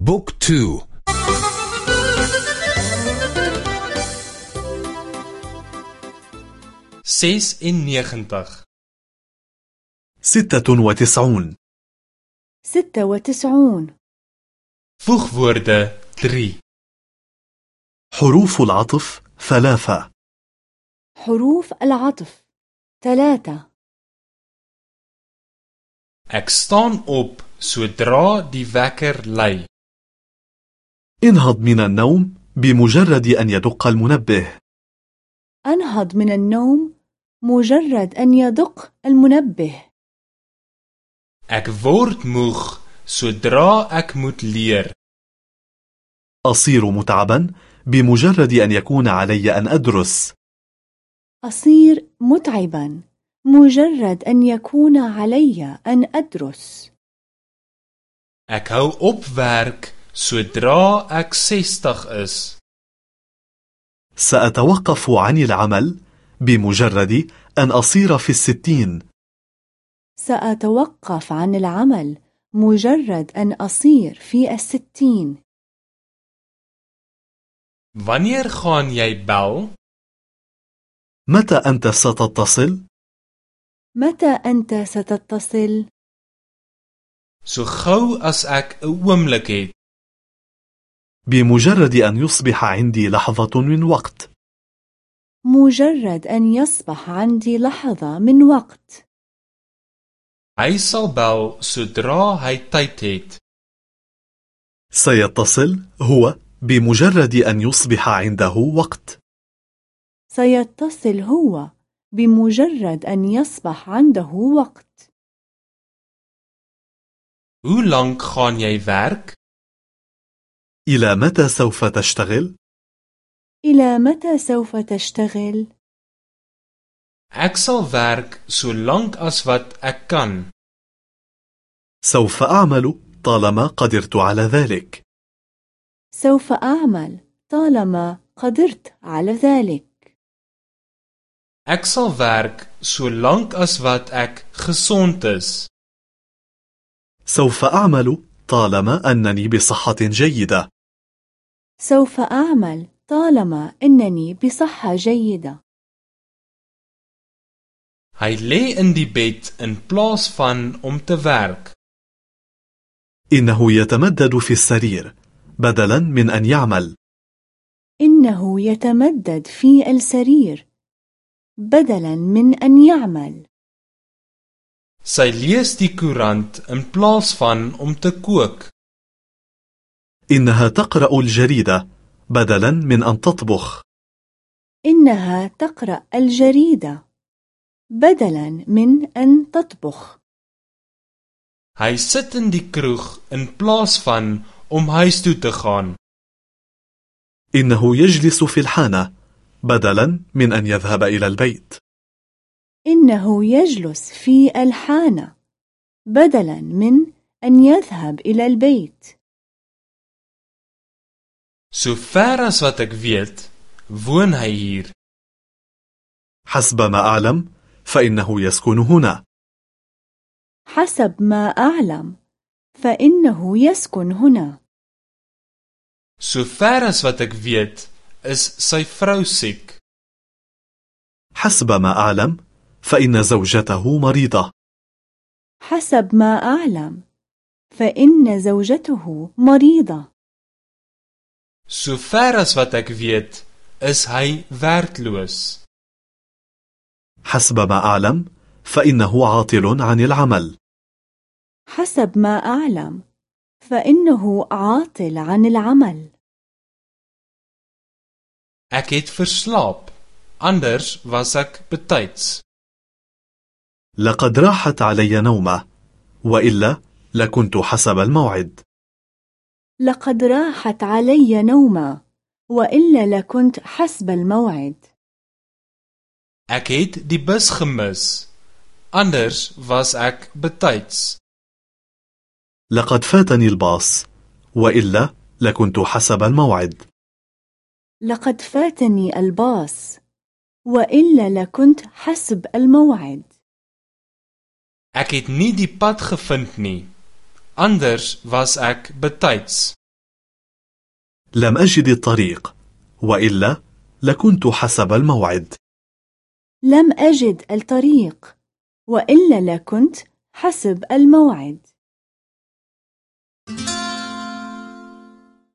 book two. ses en negentig ستة وتسعون. ستة وتسعون. voegwoorde 3 حروف العطف ثلاثة. حروف العطف ثلاثة. Ek staan op sodra die wekker lui. انهض من النوم بمجرد أن يدق المنبه. أنهض من النوم مجرد أن يدق المنبه. Ek word moeg sodra ek moet leer. أصير متعبا بمجرد أن يكون علي أن أدرس. أصير متعبا مجرد أن يكون علي أن أدرس. Ek hou op werk sodra ek 60 is. سأتوقف عن العمل بمجرد أن أصير في الستين سأتوقف عن العمل مجرد أن أصير في الستين Wanneer gaan jy bel? متى أنت ستتصل؟ متى أنت ستتصل؟ So gou as ek 'n oomblik het. بمجرد أن يصبح عندي لحظة من وقت مجرد أن يصبح عندي لحظة من وقت Hy sal bel sodra hy tyd het. سيتصل هو بمجرد أن يصبح عنده وقت سيتصل هو بمجرد أن يصبح عنده وقت Hoe lank gaan jy werk? إلى متى سوف تشتغل؟ إلى متى سوف تشتغل؟ Ek sal werk so lank as wat ek kan. سوف أعمل طالما قدرت على ذلك سوف أعمل طالما قدرت على ذلك Ek sal werk so lank as wat ek gesond is. سوف أعمل طالما أنني بصحة جيدة سوف أعمل طالما أنني بصحة جيدة Hy lê in die bed in plaas van om te werk. إنه يتمدد في السرير بدلا من أن يعمل إنه يتمدد في السرير بدلا من أن يعمل Sy lees die koerant in plaas van om te kook. إنها تقرأ الجريدة بدلا من أن تطبخ. إنها تقرأ الجريدة بدلا من أن تطبخ. Hy sit in die kroeg in plaas van om huis toe te gaan. إنه يجلس في الحانة بدلا من أن يذهب إلى البيت. إنه يجلس في الحانة بدلا من أن يذهب إلى البيت. So ver as wat ek weet, woon hy hier. حسب ما أعلم فإنه يسكن هنا حسب ما أعلم فإنه يسكن هنا So ver as wat ek weet, is sy vrou siek. حسب ما أعلم فإن زوجته مريضة حسب ما أعلم فإن زوجته مريضة So ver as wat ek weet, is hy werkloos. حسب ما أعلم فإنه عاطل عن العمل حسب ما أعلم فإنه عاطل عن العمل Ek het verslaap, anders was ek betyds. لقد راحت علي نومة وإلا لكنت حسب الموعد لقد راحت علي نومة وإلا لكنت حسب الموعد. Ek het die bus gemis, anders was ek betyds. لقد فاتني الباص وإلا لكنت حسب الموعد. لقد فاتني الباص وإلا لكنت حسب الموعد. Ek het nie die pad gevind nie, anders was ek betyds. لم أجد الطريق وإلا لكنت حسب الموعد لم أجد الطريق وإلا لكنت حسب الموعد